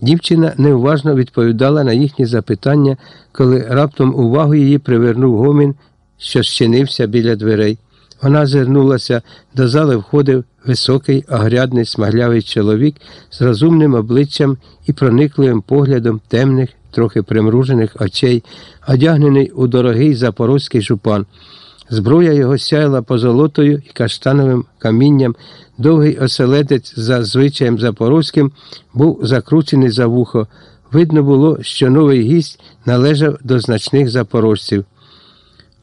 Дівчина неуважно відповідала на їхні запитання, коли раптом увагу її привернув гомін, що щинився біля дверей. Вона звернулася, до зали входив високий, огрядний, смаглявий чоловік з розумним обличчям і проникливим поглядом темних, трохи примружених очей, одягнений у дорогий запорозький жупан. Зброя його сяяла позолотою і каштановим камінням. Довгий оселедець за звичаєм запорозьким був закручений за вухо. Видно було, що новий гість належав до значних запорожців.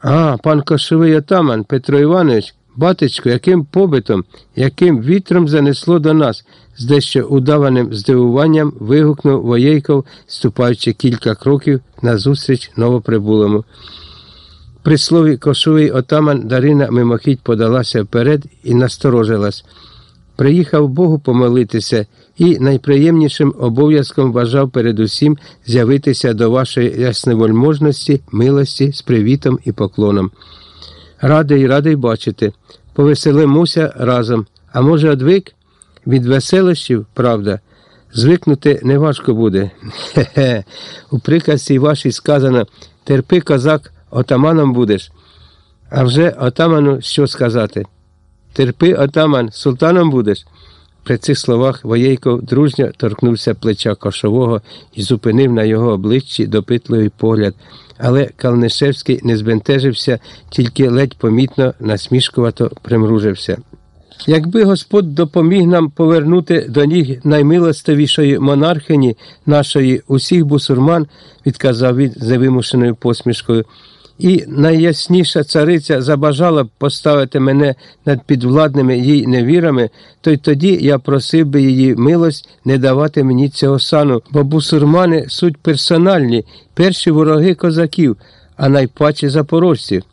А, пан кошовий отаман Петро Іванович, батечко, яким побитом, яким вітром занесло до нас, з дещо удаваним здивуванням вигукнув Воєйков, ступаючи кілька кроків назустріч новоприбулому. При слові кошовий отаман Дарина мимохідь подалася вперед і насторожилась. Приїхав Богу помолитися і найприємнішим обов'язком вважав передусім з'явитися до вашої ясневольможності, милості з привітом і поклоном. Радий, радий бачити. Повеселимося разом. А може, одвик? Від веселощів, правда, звикнути неважко буде. Хе-хе. У приказці вашій сказано терпи, козак, отаманом будеш. А вже отаману що сказати? Терпи, отаман, султаном будеш. При цих словах Воєйко дружньо торкнувся плеча кошового і зупинив на його обличчі допитливий погляд, але Калнишевський не збентежився, тільки ледь помітно насмішкувато примружився. Якби Господь допоміг нам повернути до ніг наймилостивішої монархині нашої усіх бусурман, відказав він з невимушеною посмішкою, і найясніша цариця забажала б поставити мене над підвладними їй невірами, то й тоді я просив би її милость не давати мені цього сану, бо бусурмани суть персональні, перші вороги козаків, а найпаче запорожців.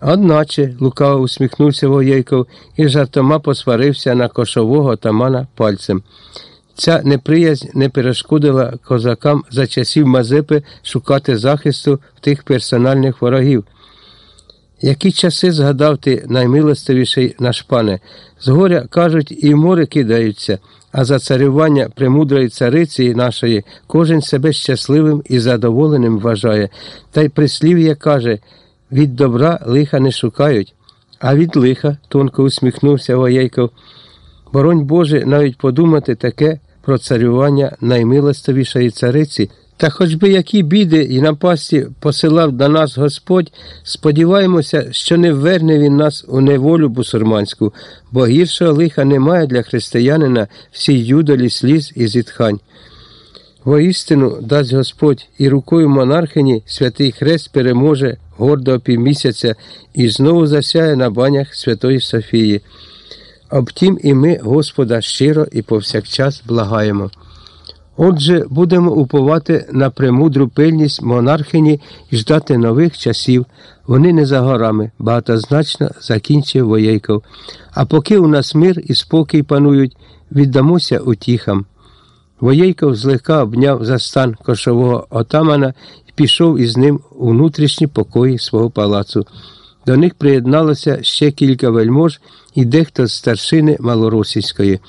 Одначе, лукаво усміхнувся Воєйков і жартома посварився на кошового отамана пальцем. Ця неприязнь не перешкодила козакам за часів Мазепи шукати захисту в тих персональних ворогів. Які часи згадав ти наймилостивіший наш пане? Згоря, кажуть, і море кидаються, а за царювання премудрої цариці нашої кожен себе щасливим і задоволеним вважає, та й прислів'я каже від добра лиха не шукають, а від лиха, тонко усміхнувся Воєйков. Боронь Боже, навіть подумати таке про царювання наймилостивішої цариці, та хоч би які біди і напасті посилав до нас Господь, сподіваємося, що не вверне він нас у неволю бусурманську, бо гіршого лиха немає для християнина всій юдолі сліз і зітхань. Воістину дасть Господь і рукою монархині святий хрест переможе гордо півмісяця і знову засяє на банях Святої Софії. Обтім, і ми Господа щиро і повсякчас благаємо. Отже, будемо уповати на премудру пильність монархині і ждати нових часів. Вони не за горами, багатозначно закінчив Воєйков. А поки у нас мир і спокій панують, віддамося утіхам. Воєйков злегка обняв за стан кошового отамана і пішов із ним у внутрішні покої свого палацу. До них приєдналося ще кілька вельмож і дехто з старшини малоросійської.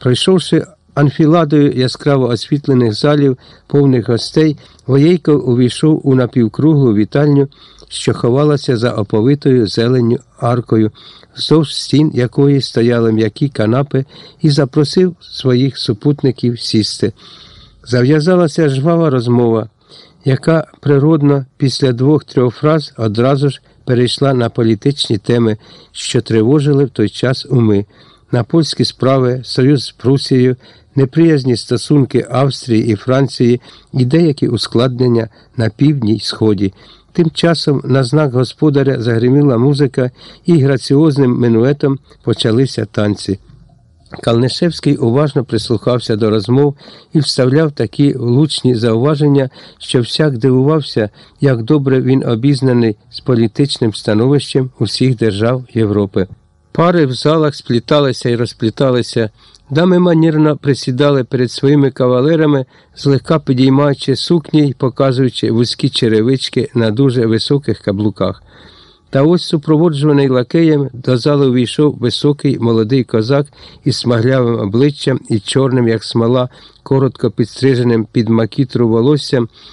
Пройшовши анфіладою яскраво освітлених залів, повних гостей, Воєйков увійшов у напівкруглу вітальню, що ховалася за оповитою зеленню аркою, вздовж стін якої стояли м'які канапи, і запросив своїх супутників сісти. Зав'язалася жвава розмова, яка природно після двох-трьох фраз одразу ж перейшла на політичні теми, що тривожили в той час уми, на польські справи, союз з Прусією, неприязні стосунки Австрії і Франції і деякі ускладнення на півдні й сході. Тим часом на знак господаря загриміла музика, і граціозним минуетом почалися танці. Калнишевський уважно прислухався до розмов і вставляв такі влучні зауваження, що всяк дивувався, як добре він обізнаний з політичним становищем усіх держав Європи. Пари в залах спліталися і розпліталися, дами манірно присідали перед своїми кавалерами, злегка підіймаючи сукні й показуючи вузькі черевички на дуже високих каблуках. Та ось супроводжуваний лакеєм до зали увійшов високий молодий козак із смаглявим обличчям і чорним, як смола, коротко підстриженим під макітру волоссям,